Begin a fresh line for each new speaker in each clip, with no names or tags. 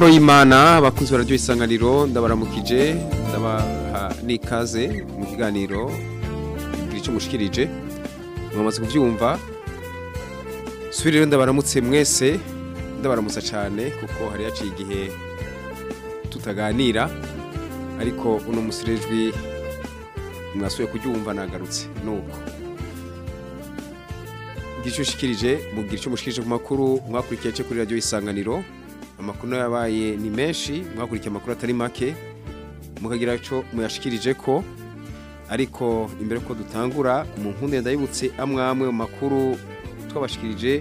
amahoro y'imana abakunzi bararyo isanganiro ndabaramukije ndabaha n'ikaze mu kiganiro icyo mushikirije mwamaze kubyumva. Subire rero ndabaramutse mwese ndabaramutsa cyane kuko hari yaciye igihe tutaganira ariko uno musirejwi mwasuye kuryumva nagarutse. Nuko. Icyo ushikirije mugira icyo mushikirije ku makuru mwakurikiye kuri radiyo isanganiro. Amakuru yabaye ni menshi mwakurikiye amakuru atari make mukagira icyo muyashikirije ko ariko imbere ko dutangura mu nkunde ndayibutse amwe amwe mu makuru twabashikirije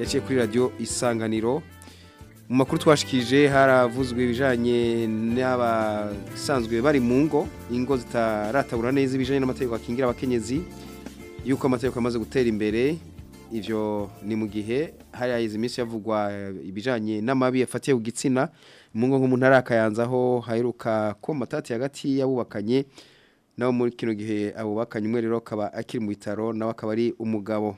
yaciye kuri radiyo isanganiro. Mu makuru twashikirije haravuzwe ibijyanye n'abasanzwe bari mu ngo ingo zitaratabura neza ibijyanye n'amategeko akingira abakenyezi yuko amategeko amaze gutera imbere ivyo ni mu gihe hari hayize iminsi yavugwa ibijanye n'amabi yafatiye ku gitsina. Mu ngo nk'umuntu arakayanzaho haheruka ko matati hagati y'abubakanye nabo muri kino gihe abubakanye. Umwe rero akaba akiri mu bitaro nawe akaba ari umugabo.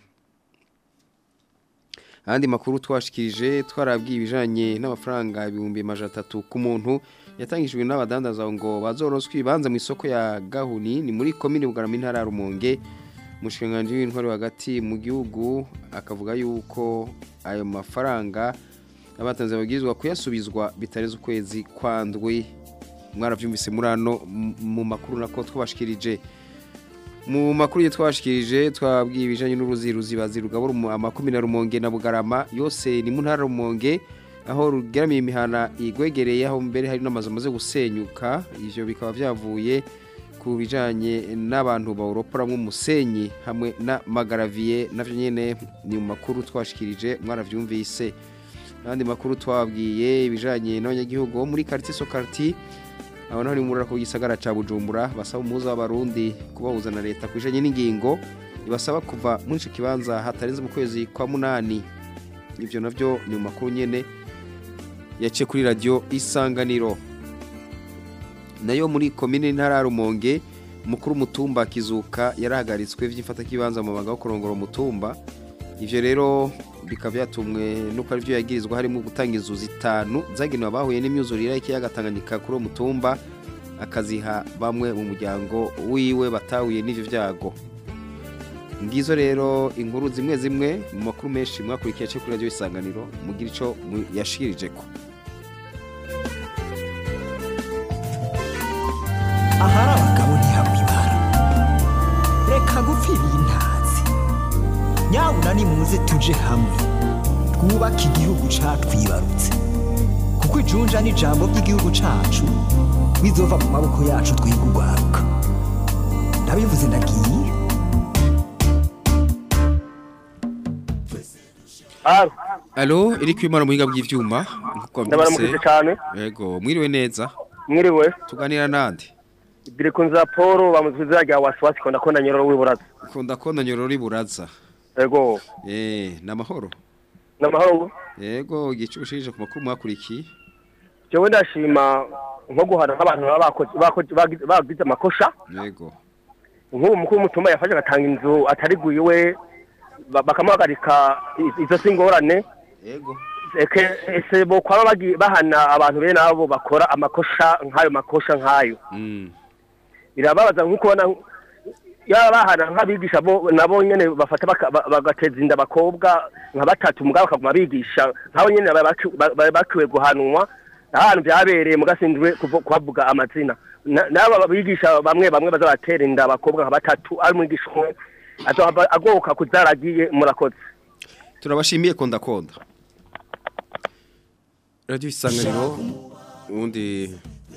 Ahandi makuru twashikirije twarabwiye ibijanye n'amafaranga ibihumbi majana atatu ku muntu yatangijwe n'abadandaza ngo bazoronswe ibanza mu isoko ya Gahuni ni muri komine Bugarama intara ya Rumonge. Umushinganji w'intwari hagati mu gihugu akavuga yuko ayo mafaranga abatanze babwirizwa kuyasubizwa bitareze ukwezi kwandwi mwaravyumvise muri ano mu makuru nako twabashikirije. Mu makuru twabashikirije twabwiye ibijanye n'uruzi ruzibazi rugabura amakomine rumonge na bugarama. Yose ni mu ntara rumonge aho rugeramiye imihana igwegereye aho mbere hari n'amazu amaze gusenyuka. Ivyo bikaba vyavuye ku bijanye n'abantu bawuroporamwo umusenyi hamwe na magaraviye navyo nyene ni mu makuru twashikirije mwaravyumvise. N'andi makuru twabwiye ibijanye n'abanyagihugu bo muri quartier Sokarti abantu bari muri ako gisagara ca Bujumbura basaba umuza w'abarundi kubahuza na leta kwijanye n'ingingo ibasaba kuva muri ico kibanza hatarenze mu kwezi kwa munani. Ivyo navyo ni mu makuru nyene yaciye kuri radio isanganiro. Na yo muri komine ntara rumonge mukuru mutumba kizuka yarahagaritswe vy'imfata kibanza mu mabanga yo kurongora umutumba ivyo rero bikaba byatumwe nuko ari yagirizwa harimo gutanga inzu zitanu zagenewe abahuye n'imyuzurire y'ikiyaga Tanganyika kuri uwo mutumba akaziha bamwe mu muryango wiwe batahuye n'ivyo vyago. Ngizo rero inkuru zimwe zimwe mu makuru menshi mwakurikiye cyo kuri radio isanganiro mugira ico yashikirijeko
ahari abagabo ntihabwa ibara reka gupfira iyi ntazi nyabuna nimuze tuje hamwe. Twubake igihugu catwibarutse kuko ijunja n'ijambo ry'igihugu cacu bizova mu maboko yacu twiga urwaruka. Ndabivuze ndagiye.
Alo,
iri kwimana muhinga bw'ivyuma. Nkuko
ndabaramukije cyane.
Yego, mwiriwe neza.
Mwiriwe.
Tuganira nande?
Dire kunza Paul bamuzuza rya waswasi konda kona nyororo wiburaza.
Ukunda kona nyororo iburaza.
Ego.
Eh, namahoro.
Namahoro.
Yego, igicushije ku makuru mwakurikiye.
Jewe ndashima nko guhana nk'abantu baba bakoze bagize- amakosha.
Yego.
Nk'ubu mukuru w'umutumba yafashe agatanga inzu atari guyiwe ba- bakamuhagarika izo singorane.
Yego.
Ese bo kwaba bahana abantu bene abo bakora amakosha nk'ayo makosha nk'ayo. Birababaza nk'uko ubona yaba bahana nk'abigisha bo nabo nyene bafata bagateza inda abakobwa nka batatu mugabo bakaguma bigisha nk'abo bari bakiwe guhanwa ahantu vyabereye mugasinzwe kuhavuga amazina Na- n'abo bigisha bamwe bamwe baza batera inda abakobwa nka batatu ari umwigisha umwe agoboka kuzaragiye murakoze
Turabashimiye konda konda. Radio isanganiro undi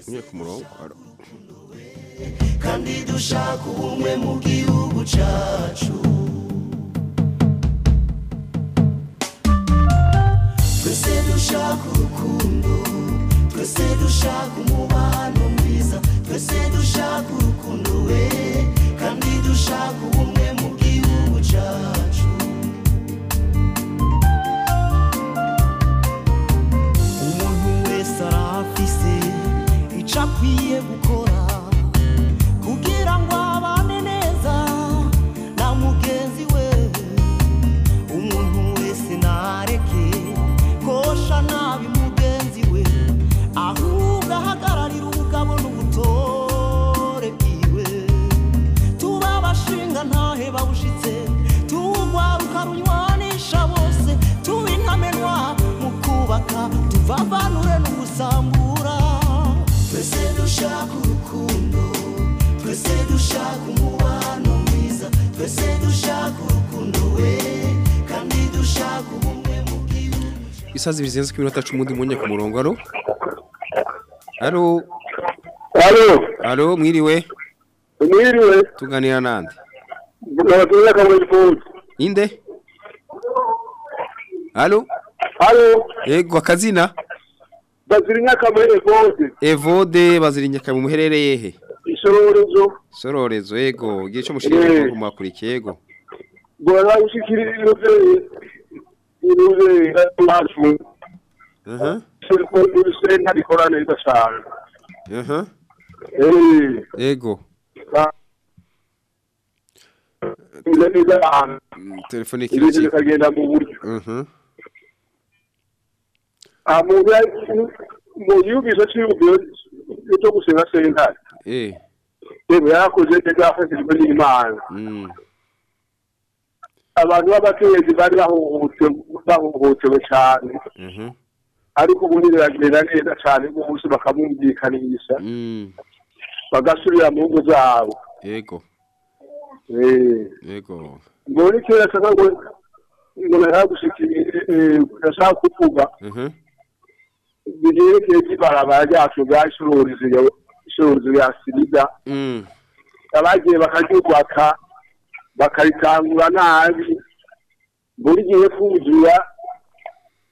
unye ku murongo.
Kandi dushaka ubumwe mu gihugu cyacu twese dushaka urukundo twese dushaka umubano mwiza twese dushaka urukundo we kandi dushaka ubumwe mu gihugu cyacu
umuntu wese arafise ico akwiye gukora bavanure n'ugusambura twese dushaka urukundo twese dushaka umubano mwiza twese dushaka urukundo we
kandi dushaka ubumwe mu bw'ibihugu isazi bizenze ko iminota cumi undi munye ku murongo aro aro
aro
aro mwiriwe.
Mwiriwe.
Tuganira nande Inde? Alo?
Alo,
yego akazina
bazirinya akamwe food.
evode bazirinya mu muherereye he
Isororezo,
sororezo yego igihe cyo mushirije
Eh.
ko mwakurikiye
bora gushikira ibintu ibintu bacu.
aha
Siko ibise ntabikora neza cyane.
aha
Eh,
yego
ba- Ile neza ahantu.
Mm, telefone
Ibintu
kiraki
bikagenda mu buryo.
aha
Ah, mu mu yubisa cy'ubyo cyo gusenga sentare.
eh
Yego yarakoze neza afashijwe n'Imana. abantu b'abakenyezi bari bahohotewe bahohotewe cyane ariko ubu biragenda neza cyane rwose bakamwumvikanisha bagasubira mu ngo zabo
yego. Yego.
Mbona icyo yashaka ngo ngo ndashaka kuvuga
aha
bigerekeye ry'ibarabara ryacu rya ishururizi ishururizi ya sirida
mm.
Abagiye bakaryubaka bakaritangura nabi buri gihe kuzura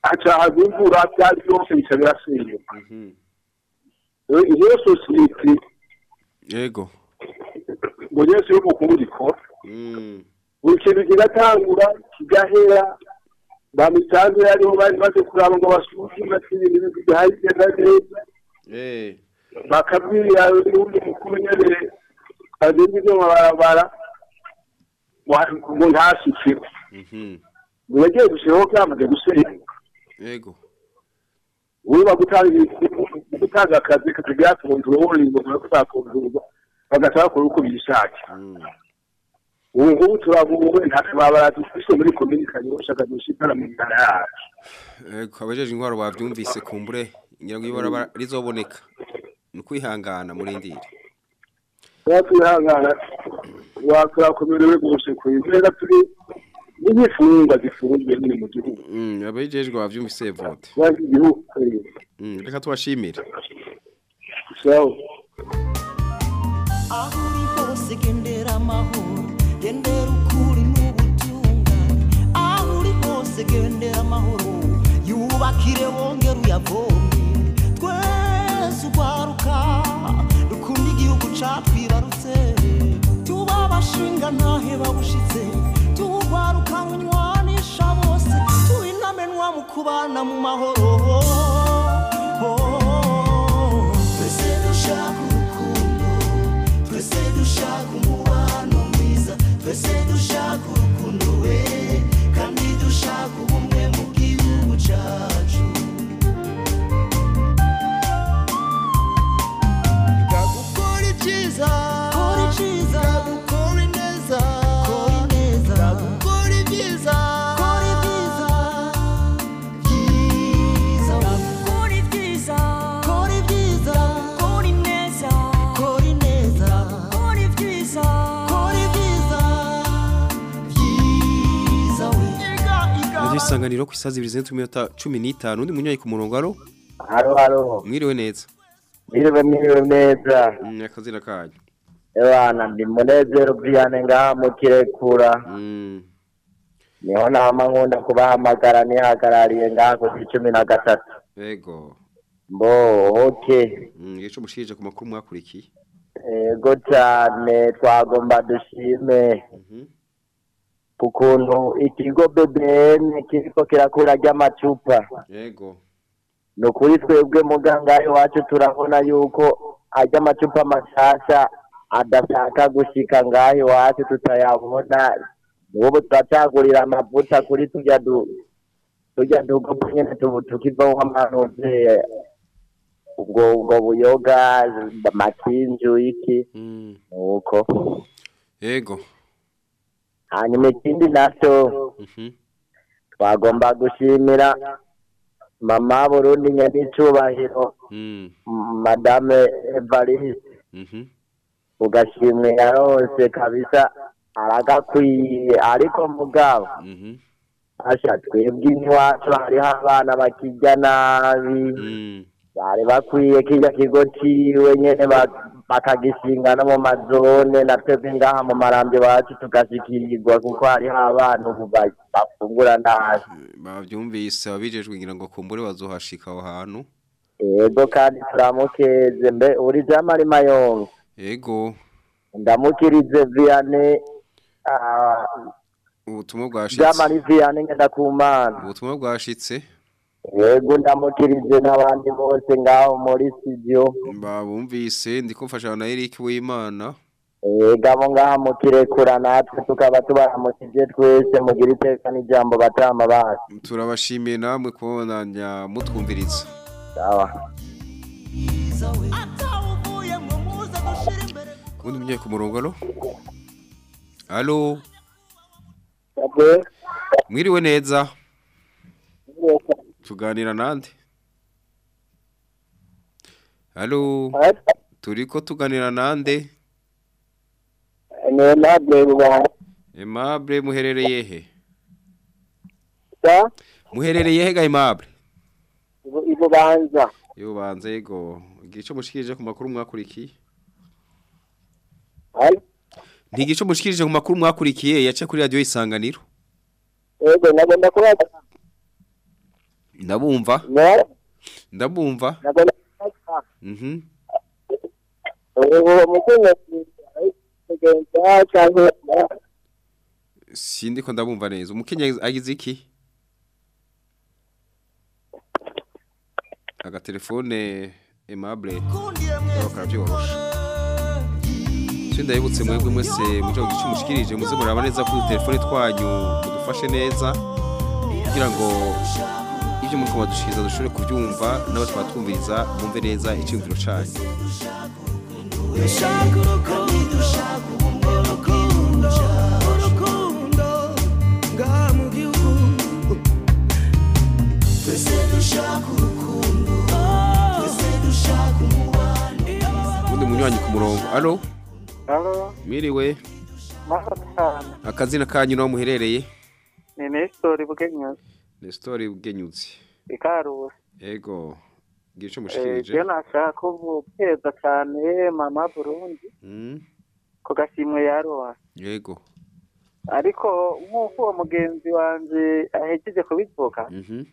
hacahaza imvura byari byose bica birasenyuka iyo sosiyete
yego
ngo yose y'ubukungu ikora
mm.
Buri kintu kigatangura kigahera ba misanzu yariho bari maze kuraba ngo basuzume ibintu bigahari bigenda neza bakabwira n'undi mukuru nyene agenda ibyo mabarabara ngo ntashike
mhm.
Ngo yagiye gushiraho byamaze gusenyuka
yego.
Wiba gutanga akazi katagira kuntu uburingo bwo kuzakunzurwa bagaca bakora uko bishakiye
mm.
Ubu ngubu turavuwe nta kababara dufise muri komini kanyosha kadushikana mu ntara yacu.
Yego abajeje intwaro bavyumvise kumbure ngira ngo ibara rizoboneka. Ni kwihangana murindire
twihangana wakurakomerewe rwose kwizera turi n'imfungwa zifunzwe nyine mu gihugu.
Mm abajejwe bavyumvise vote. Mm reka tubashimire.
Aho uri hose gendera amahoro. Gendera ukuri n'ubutungane aho uri hose gendera amahoro yubakire wongere uyavome twese urwaruka dukunda igihugu catwibarutse tuba abashinga ntahe babushitse tuwurwaruka runywanisha bose tuinamenwa mu kubana mu mahoro twese dushaka twese dushaka urukundo we kandi dushaka ubumwe
isaha zibiri zirenze iminota cumi n'itanu undi munyayi ku murongo aro
haro haro
mwiriwe neza.
Mwiriwe mwiriwe neza.
Mm akazina kanyu
ebana ndi munezero briane ngaha mu kirekura.
Mm.
Niho nama nkunda kubahamagara nihagarariye ngaha ku cumi na gatatu.
Yego
mbo oke
mm ico mushirije ku makuru mwakurikiye?
Ego cyane twagomba dushime.
Mhm
ku kuntu ikigo bbn kiriko kirakura ry'amacupa.
Yego.
Ni ukuri twebwe muganga iwacu turabona yuko ajya amacupa mashasha adashaka gushika ngaho iwacu tutayabona. N'ubu turacagurira amavuta kuri tujya du tujya dugopo nyine tubu tukivamo amanuze ubwo ubwo buyoga makinju iki.
Mm
nuko.
Yego
hanyuma ikindi na cyo
mhm.
twagomba gushimira mama burundi nyanicubahiro
mm.
Madame evariste.
Mhm.
Ugashimwe yarose kabisa aragakwiye ariko mugabo
mhm.
Asha twebwe iwacu hariho abana bakirya nabi.
Mm.
bari bakwiye kirya kigo ciwe nyene ba- bakagishinga no mu mazone na twebwe ngaha mu marambi wacu tugashikirirwa kuko hariho abana ubu ba- bafungura nabi.
Bavyumvise ababijejwe ngira ngo kumbure bazohashika aho hantu.
Yego kandi turamukeze mbe uri jamari mayonga
yego
ndamukirize viane ah,
ubutumwa bwashitse.
jamari viane ngendakumana
ubutumwa bwashitse.
Yego ndamukirize n'abandi bose ngaho muri studio.
Babumvise ndiko mfasha na Eric w'Imana
yego abo ngaha mukirekura natwe tukaba tubaramukije twese mugira iteka n'ijambo batama bacu.
Turabashimiye namwe kubonanya mutwumviriza
sawa.
Ubundi mujye ku murongo alo alo mwiriwe neza. Tuganira nande? Alo turiko tuganira nande?
Ni aimable rubanda
Aimable muherereye he? Muherereye he ga Aimable
ibubanza
yubanze yego. Igice mushikirije ku makuru mwakurikiye? Ntigice mushikirije ku makuru mwakurikiye yace kuri radio isanganiro?
Yego nagomba kubaza.
Ndabumva. Ndabumva. Mhm. Sindi ko ndabumva neza. Umukenyezi agize iki? Agatelefone Aimable. Bakavyorosha Sinda yibutse mwebwe mwese muje gice mushikirije muze muraba neza ku telefone twanyu mudufashe neza kugira ngo ibyo muri kuma dushiza dushobore kubyumva n'abo twatwumviriza bumve neza icyumviro cyanyu. Ubundi munywanyi ku murongo. Alo? Mwiriwe? Akazina kanyu naho muherereye?
Ni Nestor Bugenyuzi,
Nestor Bwenyutsi
Ikarusi.
ego gice
Eh,
mushikirije?
Je nashaka kubukeza cyane mama Burundi.
Mm,
ku gashimwe yaronse.
yego.
Ariko nk'uko uwo mugenzi wanje ahejeje kubivuga,
mhm.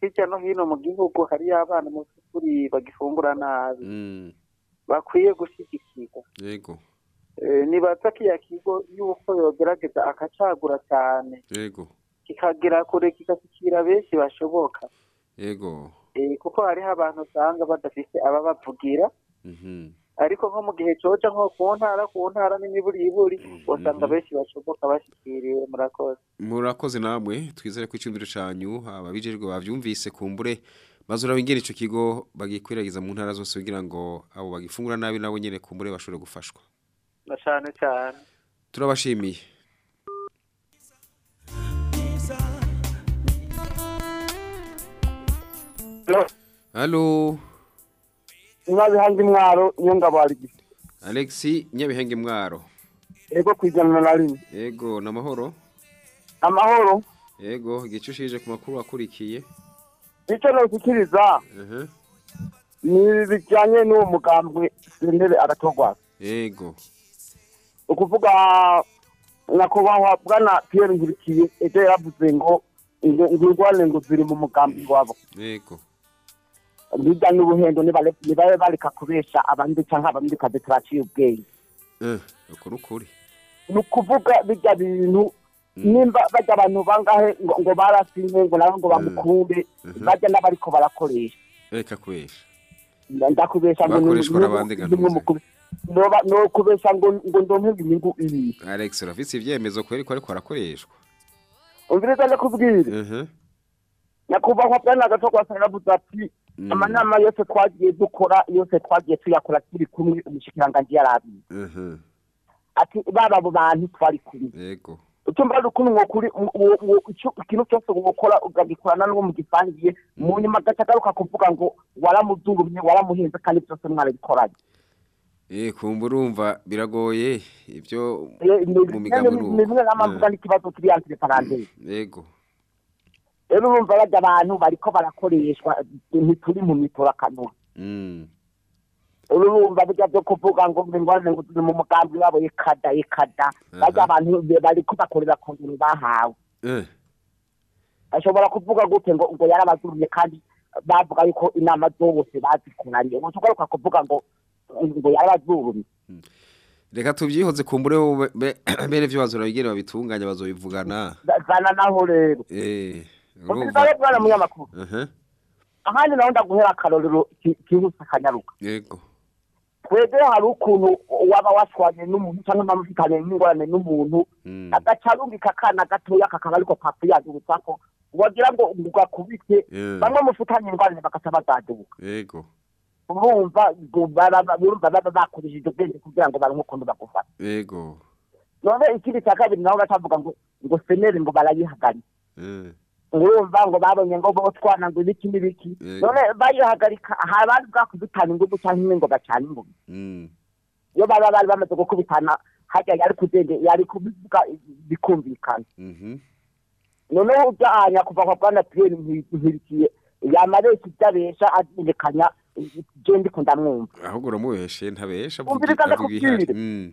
hirya no hino mu gihugu hariyo abana mu by'ukuri bagifungura nabi,
mm,
bakwiye gushyigikirwa.
yego.
Eh, nibaza kiya kigo yuko yogerageza akacagura cyane.
Yego.
Kikagera kure kigashyikira benshi bashoboka.
Yego.
Eh, kuko hariho abantu usanga badafite ababavugira
mhm.
Ariko nko mu gihe coja nko ku ntara ku ntara n'imiburiburi usanga benshi bashoboka bashikiriwe murakoze.
Murakoze namwe twizere ko icyumviro cyanyu ababijejwe bavyumvise kumbure maze urabe ingene ico kigo bagikwiragiza mu ntara zose kugira ngo abo bagifungura nabi nabo nyene kumbure bashobore gufashwa.
Na cane cane.
Turabashimiye. Halo
mwabihanga imwaro iyo harigise
alexi nyabihenge mwaro
ego kwijana na rimwe
yego namahoro
amahoro?
Yego igice ushije ku makuru akurikiye.
Icyo
Mhm.
ni bijyanye n'uwo mugambwe sentebe agatogwa
yego.
Ukuvuga nyakubahwa bwana pierre nkurikiye ejo yaravuze ngo ingwane ngo ziri mu mugambi wabo.
Yego.
Bijya n'ubuhendo nibabe bareka kubesha abandi cyangwa abandi kazi turaciye ubwenge
eh uko nukuri
ni ukuvuga bijya bintu nimba bajya abantu bangahe ngo barasinye ngo nabo ngo bamukunde
Mhm.
bajya n'abariko barakoresha
reka kubesha
ndakubesha ngo
Bakoreshwa n'abandi ganuza.
no kubesha ngo ngo ndonke inyungu iyi
alex urafise ivyemezo kweri ko ariko arakoreshwa
umviriza ndakubwire
Mhm.
nyakubahwa bwana gatogwa yaravuze ati
Mm.
Amanama yose twagiye dukora yose twagiye tuyakora turi kumwe umushikiranganji yarabiye ati baba abo bantu twari kumwe.
Yego.
Utumva rukundo ngo kuri ikintu cyose wokora ugagikorana n'uwo mugisangiye mu nyuma agaca agaruka kuvuga ngo waramuzungumye waramuhenze kandi byose mwarabikoranye
eh kumva urumva biragoye ivyo
Eh,
mu migambi
ni- bimwe n'amavuga n'ikibazo kiri entre parenthèse
yego.
Rero urumva bajya abantu bariko barakoreshwa ntituri mu mitorakanura
Mm.
urumva bijya byo kuvuga ngo ngo turi mu mugambi wabo ikada ikada bajya abantu bariko bakorera ku bintu bahawe
Eh.
ashobora kuvuga gute ngo ngo yarabazurumye kandi bavuga yuko inama zose bazikunaniye ngo tugaruka kuvuga ngo ngo yarabazurumye
Reka tuvyihoze kumbure wowe be- bene vyo bazora bigere babitunganya bazobivugana.
Za- zana naho rero
Eh.
Ubwiza rero bwana munyamakuru
Aha.
ahandi naho ndaguhera akarorero ki- kihuse akanyaruka
Yego.
twebwe hari ukuntu waba washwanye n'umuntu cyangwa amamufitanye n'ingorane n'umuntu agaca arungika akana gatoya kakaba ariko papu yadubutsa ko wagira ngo ugakubite bamwe mufitanye ingorane bagaca bazadubuka
Yego.
urumva urumva baba bakoresheje ubwenge kugira ngo baronke ukuntu bagufata
Yego.
none ikindi cya kabiri naho bacavuga ngo ngo seneri ngo barayihagarika
Eh.
Urumva ngo babonye ngo botwana ngo ibiki n'ibiki none bayihagarika hari abari bwakubitana ingufu cyangwa imwe ngo bacane ingufu
Mm.
iyo baba bari bamaze gukubitana hajya yari kugende yari kubivuga bikumvikana
Mhm.
noneho ujyanya kuva kwa bwana piyeri nkirikiye yamareshya ibyo abesha azerekanya ibyo ndi kundamwumva
Ahubwo uramuheshe ntabesha avuga ibihari.
ndakubwire.
Mm.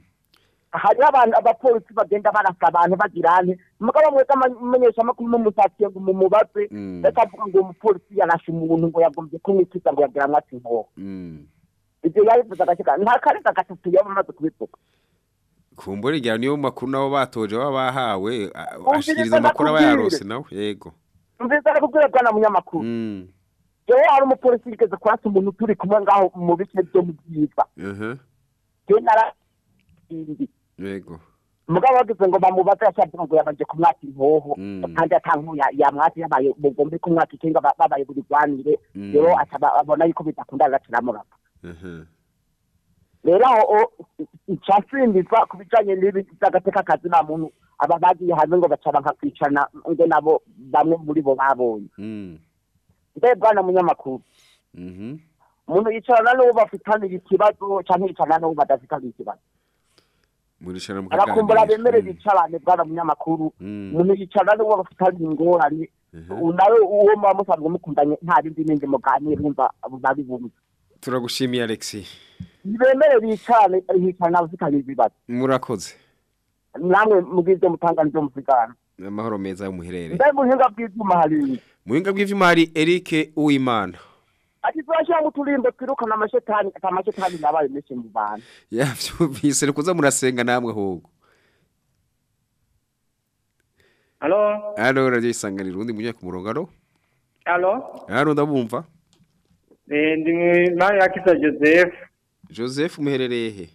hariho abantu abapolisi bagenda barasa abantu bagira nte mugabo mwese amenyesha amakuru mumusatiye ngo mumubaze
Mm.
bakavuga ngo umupolisi yarashe umuntu ngo yagombye kumwikiza ngo yagira mwatsi inkoho
Mm.
ibyo yabivuze agacika nta kareka gatatu yaba amaze kubivuga
Kumbure rya niyo makuru nabo batoje baba bahawe a-
Umviriza
ashikiriza amakuru aba yarose nawe. Yego.
mviza ari kubwira bwana munyamakuru
Mm.
yewe hari umupolisi yigeze kurasa umuntu turi kumwe ngaho mu bice byo mu byiza
Yego.
Mugabo bagize ngo bamubaze yashabye ngo yabanje kumwaka intoho
Mm.
kandi atanku yamwatse yabaye mugombe kumwaka ikinga ba- babaye burigwanire
Mm.
rero acaba abona yuko bidakunda agaciramurapa
Aha.
rero aho icasimbizwa ku bijanye n'ibi by'agateka kazi nta muntu aba bagiye hanze ngo bacara nka kwicana ngo nabo bamwe muri bo babonye
Mm.
mbe bwana munyamakuru
Mhm.
umuntu yicarana n'uwo bafitanira ikibazo canke yicarana n'uwo badafitaniye ikibazo
Murishana
arakumbura bemere
Mm.
bicarane bwana munyamakuru
Mm.
umuntu yicarana n'uwo bafitanira ingorane nawe uwo muba musanzwe mukundanye nta bindi nindi muganira wumva bari bumwe
Turagushimiye Alexi.
bemere bicarane hicarana abafitanye ibibazo
Murakoze.
namwe mubw'ivyo mutanganizo musigana
Amahoro meza y'umuherere.
mbe mu buhinga bw'ivyuma hari
Muhinga bw'ivyuma hari Eric Uwimana.
Ati turashira mu turimbo twirukana amashetani ati amashetani nabaye menshi mu bantu
Yavyumvise kuza murasenga namwe ahubwo.
Halo,
Halo radio isanganiro undi munye ku murongo alo.
halo.
Halo ndabumva.
Eh ndi Mariakisa Joseph,
Joseph muherereye he?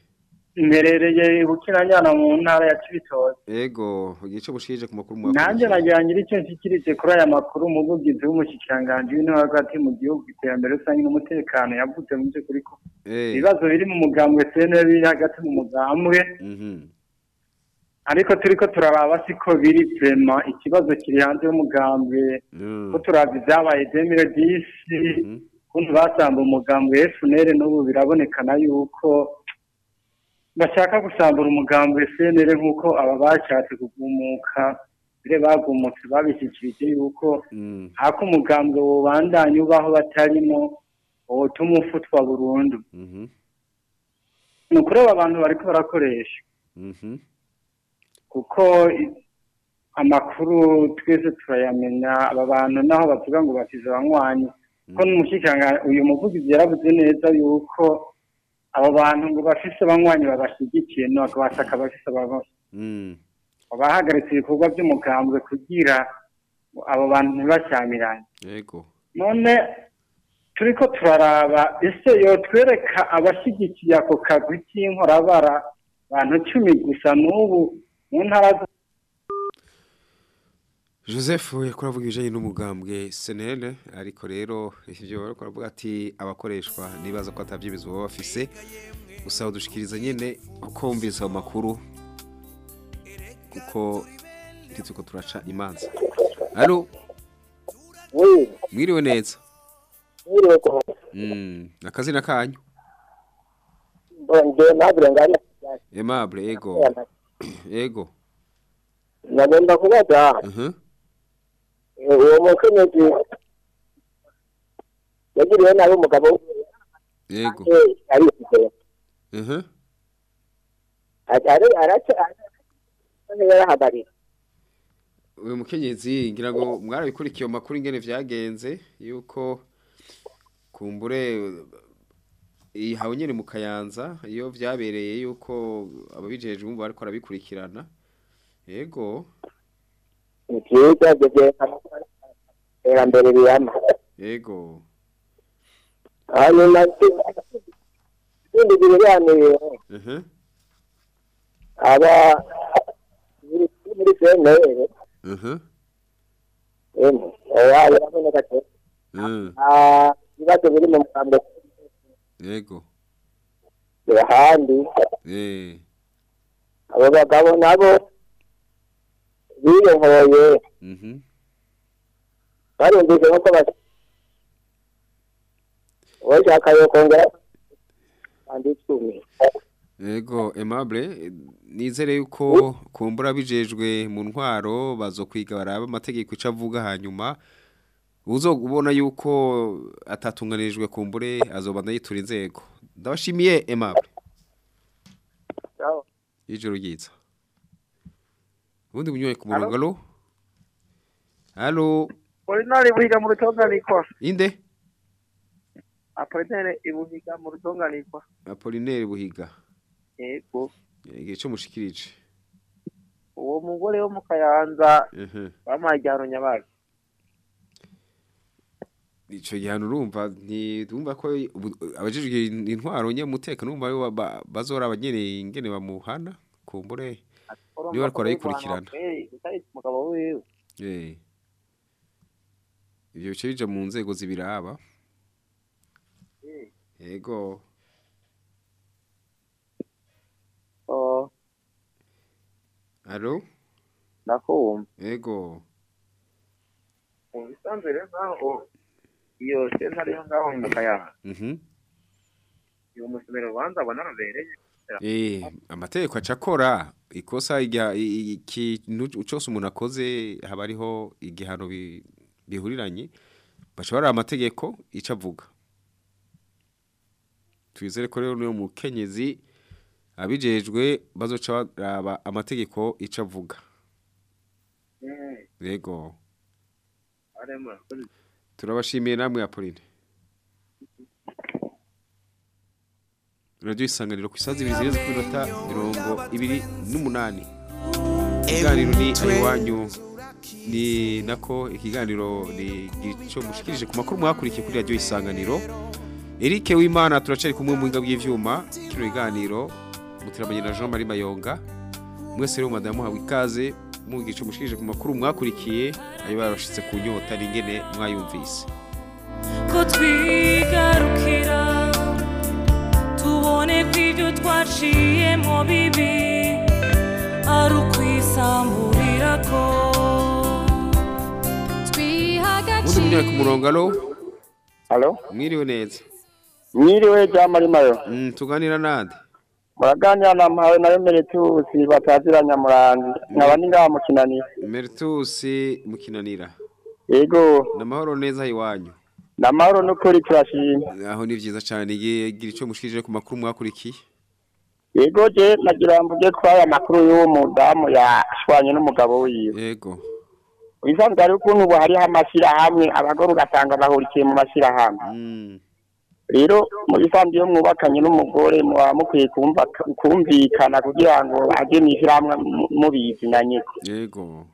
Mberereye Bukiranyana mu ntara ya Cibitoke.
Ego, igice bushije ku makuru
Nanjye nagira icyo nshikirije kuri aya makuru umuvugizi w'umushikiranganje w'intara hagati mu gihugu iterambere rusange n'umutekano yavuze mu by'ukuri ko
Eh.
ibibazo biri mu mugambwe CNL biri hagati mu mugambwe.
Mhm.
ariko turiko turaraba siko biri vrema ikibazo kiri hanze y'umugambwe. Ko turavye ibyabaye 2010 kuntu basamba umugambwe FNL n'ubu birabonekana yuko bashaka gusambura umugambwe CNL nk'uko aba bashatse kugumuka bire bagumutse babishyikirije yuko hako umugambwe wobandanya ubaho batarimo wotuma ufutwa burundu.
Mhm.
ni ukureba abantu bariko barakoresha.
Mhm.
kuko amakuru twese turayamenya aba bantu naho bavuga ngo basize abanywanyi. Ko n'umushikiranga uyu muvugizi yaravuze neza yuko abo bantu ngo bafise abanywanyi babashyigikiye no bakabashaka bafise ababa
Mm.
bahagaritse ibikorwa by'umugambwe kugira abo bantu ntibashyamiranye none turiko turaraba ese yotwereka abashyigikiye ako kagwi k'inkorabara abantu cumi gusa n'ubu mu ntara
Joseph yakora avuga ibijanye n'umugambwe SNL ariko rero ivyo bariko baravuga ati abakoreshwa nibaza ko atavyibizo baba bafise. Gusa udushikiriza nyene uko wumvise ayo makuru kuko ntituko turaca imanza.
Oui,
mwiriwe neza?
Mwiriwe ko.
mm akazina kanyu?
Naburenganya.
Aimable ego. Ego.
Nagomba kubaza.
Eh, uwo mukenyezi yagiriwe nabi umugabo
yego
yarahagarika
uyu mukenyezi ngira ngo mwarabikurikiye mu makuru ingene vyagenze yuko kumbure ihawe nyene mu kayanza iyo vyabereye yuko ababijejwe umva bariko arabikurikirana. Yego.
Ni byiza byerekana iterambere rirama
yego
hanyuma ibindi
Mhm.
aba muri senere biraboneka cyane
Mm.
nta bibazo biri mu mugambo
yego.
ahandi abo bagabo nabo biyohoye. Barumvise nk'uko bas uwashaka yo kongera andi icumi
Ego Aimable nizere yuko kumbura bijejwe mu ntwaro bazokwiga baraba amategeko ico avuga hanyuma uzobona yuko atatunganirijwe kumbure azobanda yitura inzego. Ndabashimiye Aimable ijoro ryiza. Ubundi bunywe ku murongo alo alo
Polinari buhiga mu rutonganikwa.
inde
Apolinari ibuhiga mu rutonganikwa.
Apollinaire Buhiga
Yego.
igihe cyo mushikirije
Uwo mugore wo mu Kayanza
Mhm.
bamajyano nyabaga.
ico gihano urumva ntirumva ko abajijwe intwaro nyamutekano urumva ari bo ba- bazora abanyene ingene bamuhana kumbure niba ariko arayikurikirana
Utari umugabo wiwe.
Ivyo bice bija mu nzego zibiraba. Yego.
Oh,
alo?
Ndakumva.
yego.
Mu bisanzwe rero ngaho iyo sentare yo ngaho mu Kayanza.
mhm.
Iyo musomero banza abona arabereye.
Eh, amategeko acakora ikosa igiha- i- i- ikintu cyose umuntu akoze haba ariho igihano bihuriranye bashobora amategeko ico avuga. Twizere ko rero niyo mukenyezi abijejwe bazoca baraba amategeko ico avuga.
Murakoze.
turabashimiye namwe Apolline. Radio isanganiro ku isazi ibiri zirenze ku minota mirongo ibiri n'umunani. Ikiganiro ni ayiwanyu ni nako ikiganiro ni gico mushikirije ku makuru mwakurikiye kuri radio isanganiro. Eric Wimana turacari kumwe mu ngabo y'ivyuma kino kiganiro mutirabanye na Jean Marie Mayonga. Mwese rero madamu hawe ikaze mu gico mushikirije ku makuru mwakurikiye ayo barashitse ku nyota n'ingene mwayumvise.
Ko twigarukira tubone ko ibyo twaciyemo bibi ari
Mundi munyaka ku murongo alo
Alo
mwiriwe neza
mwiriwe ja mari mayo
mm, tuganira nande
muraganira na mpawe na yo meretusi bataziranya muranzi nkaba ni ngaha mu kinanira
Meritus mukinanira
yego.
Namahoro neza iwanyu?
Namahoro n'ukuri turashima
aho ni vyiza cyane. Gira ico mushikirije ku makuru mwakurikiye?
Yego je nagira mvuge ko aya makuru y'uwo mudamu yashwanye n'umugabo wiwe.
Yego.
Bisanzwe ari ukuntu ubu hariho amashyirahamwe abagore ugasanga bahurikiye mu mashyirahamwe.
Mm.
rero mu bisanzwe iyo mwubakanye n'umugore muba mukwiye kumvikana kugira ngo ajye mu ishyirahamwe mu- mubizi na nyiko
yego.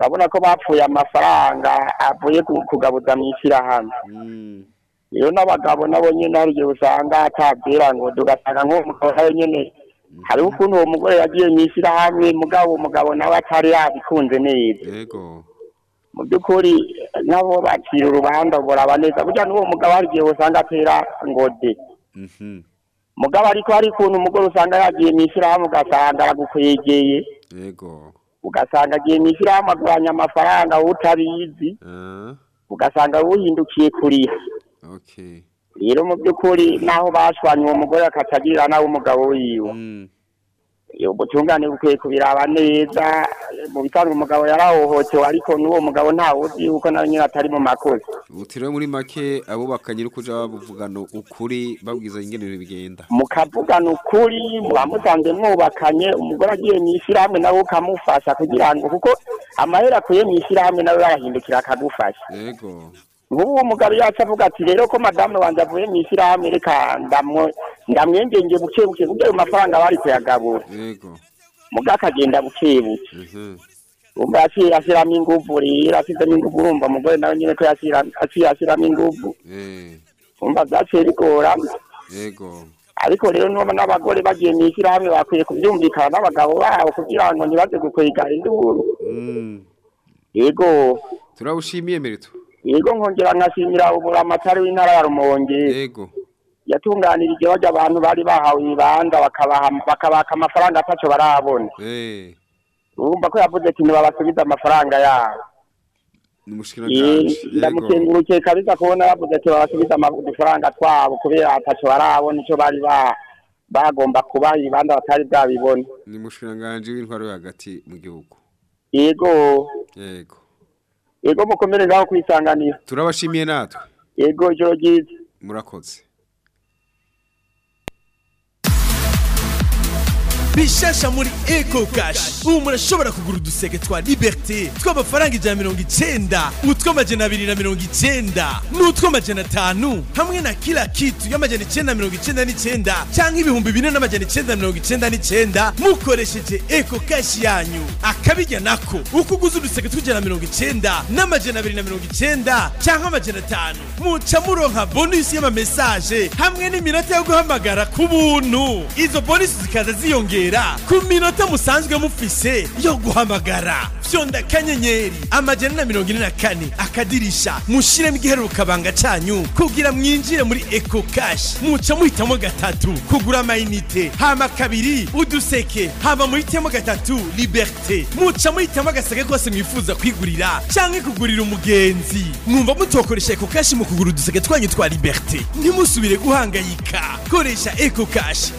Urabona ko bapfuye amafaranga avuye ku- kugabuza mu ishyirahamwe.
Mm.
rero n'abagabo nabo nyine hari igihe usanga atabyera ngo tugasanga nk'uwo mugabo nawe nyine hariho ukuntu uwo mugore yagiye mu ishyirahamwe mugabo uwo mugabo nawe atari yabikunze neza.
Yego.
Mu by'ukuri nabo bacira urubanza buraba neza burya n'uwo mugabo hari igihe usanga atera ngode.
Mhm.
Mugabo ariko hari ukuntu umugore usanga yagiye mu ishyirahamwe ugasanga aragukwegeye.
Yego.
Ugasanga agiye mu ishyirahamwe aguranya amafaranga wowe utabizi
ah
ugasanga wuhindukiye kuriha rero mu by'ukuri naho bashwanye uwo mugore akatagirira nawe umugabo wiwe.
Mm.
Ubutungane bukwiye kubiraba neza mu bisanzwe umugabo yarahohotewe ariko n'uwo mugabo ntawe uzi yuko nawe nyine atari mu makosa
Utiriwe muri make abubakanye no kuja bavugana ukuri babwiza ingene bigenda.
mukavugana ukuri muba musanzwe mwubakanye umugore agiye mu ishyirahamwe nawe ukamufasha kugira ngo kuko amahera akuye mu ishyirahamwe nawe yarahindukira akagufasha
Yego.
Nk'ubu uwo mugabo yacu avuga ati rero ko madamu wanjye avuye mu ishyirahamwe reka ndamwengenge buke buke kuko ayo mafaranga bari kuyagabura muga akagenda buke buke umva ashyiramo ingufu rero ashyizemo ingufu urumva umugore nawe nyine ko yashyira- yaciye ashyiramo ingufu
Eh.
umva byaciye bigorana
Yego.
ariko rero nuba n'abagore bagiye mu ishyirahamwe bakwiye kubyumvikana n'abagabo babo kugira ngo ntibaze gukwega induru
Mm.
yego
Turawushimiye Merito.
Yego nkongera nkashimira uburamatari w'intara ya rumonge
Yego.
yatunganirije bajya abantu bari bahawe ibibanza bakabaha bakabaka amafaranga ataco barabona
Eh.
urumva ko yavuze ati ntibabasubize amafaranga yabo
Ni
Eh, ndamukengurukiye kabisa kubona bavuze ati babasubize ama- udufaranga twabo kubera ataco barabona ico bari ba bagomba kubaha ibibanza batari bwabibona
Ni mushikiranganje w'intwaro hagati mu gihugu.
yego
Yego.
Yego mukomere ngaho kwisanganira
Turabashimiye natwe.
yego ijoro ryiza
Murakoze.
Bishasha muri eco cash. Ubu murashobora kugura uduseke twa liberté tw'amafaranga ijana na mirongo icenda utw'amajana abiri na mirongo icenda n'utw'amajana atanu hamwe na kila kitu y'amajana icenda mirongo icenda canke ibihumbi bine n'amajana icenda mirongo icenda n'icenda mukoresheje eco cash yanyu. Akabijya nako. Uko uguze uduseke tw'ijana na mirongo icenda n'amajana abiri na mirongo icenda canke amajana atanu. Muca muronka bonusi y'amamesaje hamwe n'iminota yo guhamagara ku buntu. Izo bonus zikaza ziyongera ku minota musanzwe mufise yo guhamagara. Fyonda akanyenyeri amajana na mirongo ine na kane akadirisha. Mushiremo igiheruka banga canyu kugira mwinjire muri eco muca muhitamo gatatu kugura amayinite. Hama kabiri uduseke. Hama muhitemo gatatu liberté. Muca muhitamo agaseke kose mwifuza kwigurira canke kugurira umugenzi. Mwumva mutokoresha eco cash mu kugura uduseke twanyu twa liberté. Ntimusubire guhangayika. Koresha eco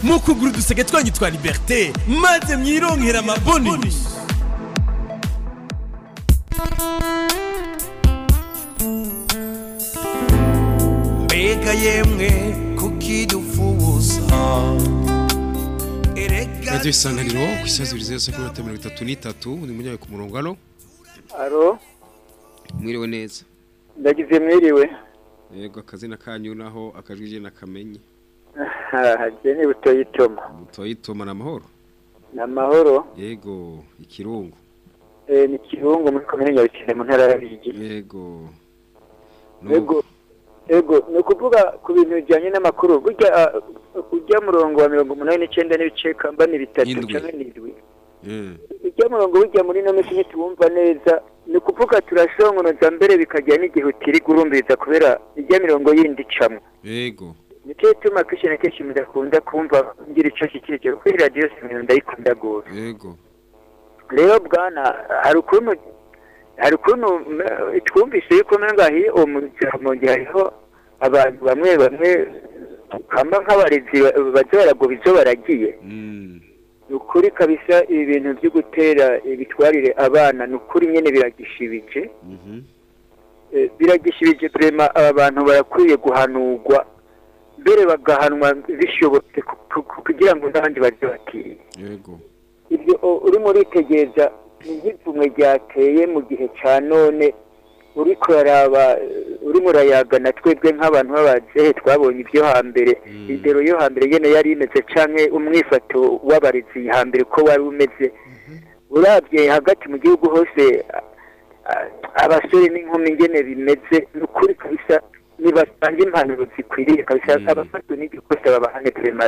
mu kugura uduseke twanyu twa liberté maze mwironkera amabonus
mbega yemwe kukidufuza.
Radio isanganiro ku isazi biri zose kuri mirongo itatu n'itatu. Ni munyawe ku murongo hano
aro
mwiriwe neza.
Ndagize mwiriwe.
Yego akazina kanyu naho akajwi je nakamenye.
Jeni butoyitoma
mutoyitoma na mahoro
ni amahoro?
Yego ikirungu
Eh, ni kirungu muri komine nyabikene mu ntara ya Ruyigi
yego.
Yego ni ukuvuga ku bintu bijyanye n'amakuru. Ah, ujya murongo wa mirongo umunani n'icyenda n'ibice kamba ni bitatu cyangwa ni indwi
Mm.
ujya murongo bijya muri ino minsi ntituwumva neza. Ni ukuvuga turashongonoza mbere bikajya n'igihe utiri gurumbiriza kubera ijya mirongo yindi icamo
yego.
Ni cyo gituma kenshi na kenshi mudakunda kumva ngira icyo kikirikiro kuri radiyo simero ndayikunda gose
yego.
Rero bwana hari ukuntu hari ukuntu twumvise yuko hiyo uwo muryango hariho abantu bamwe bamwe kamba nk'abarezi ba- baza baragoba izo baragiye. Ni ukuri kabisa ibi bintu byo gutera ibitwarire abana ni ukuri nyine biragishibije. Eh, biragishibije vrema aba bantu barakwiye guhanurwa. Mbere bagahanwa bishobotse ku- ku- ku- kugira ngo n'abandi baze batiye
yego.
Ibyo urimo uritegereza ni nk'ipfumwe ryateye mu gihe cya none uriko uraraba eh, urimo urayagana twebwe nk'abantu b'abazehe twabonye ibyo hambere. Indero yo hambere nyene yari imeze canke umwifato w'abarezi hambere ko wari umeze. Urabye hagati mu gihugu hose abasore n'inkumi ngene bimeze ni ukuri kabisa nibasange impanuro zikwiriye kabisa abafashwe n'ibyo kose babahane vrema